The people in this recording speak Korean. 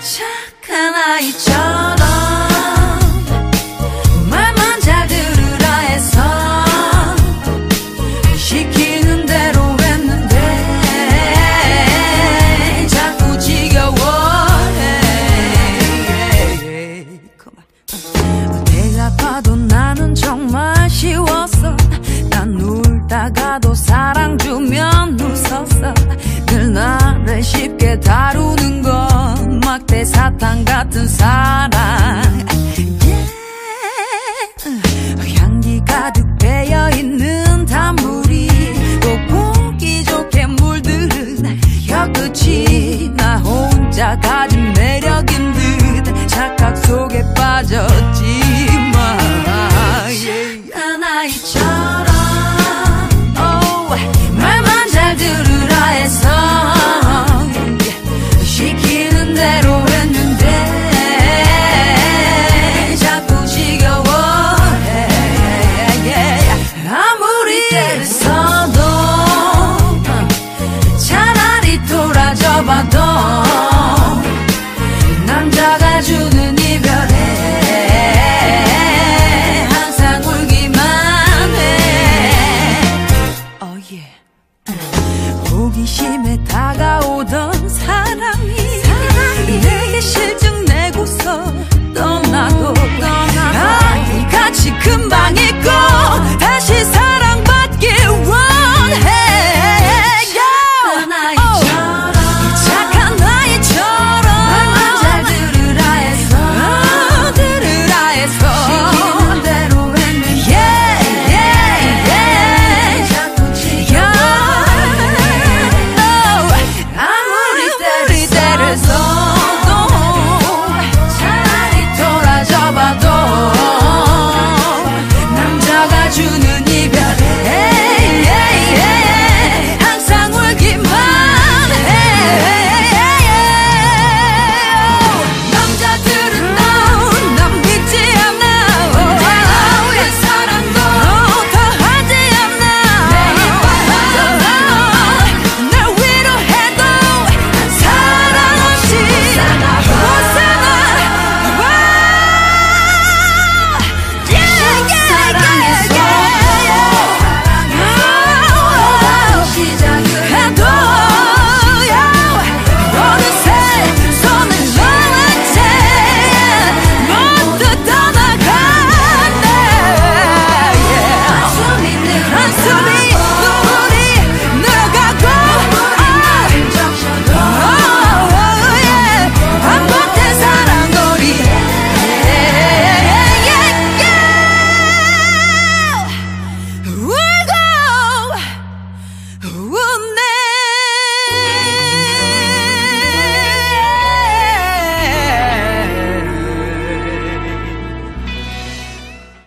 착한 아이처럼 말만 잘 들으라 해서 시키는 대로 했는데 자꾸 지겨워해. 내가 봐도 나는 정말 쉬웠어. 난 울다가도 사랑 주면 웃었어 늘 나를 쉽게 다루는 건 막대 사탕 같은 사랑 Yeah. 향기 가득 배어 있는 단물이 또 보기 좋게 물들은 혀끝이 나 혼자 가 호기심에 다가오던 사랑이, 내게 실증 내고서 떠나도 아이 같이 금방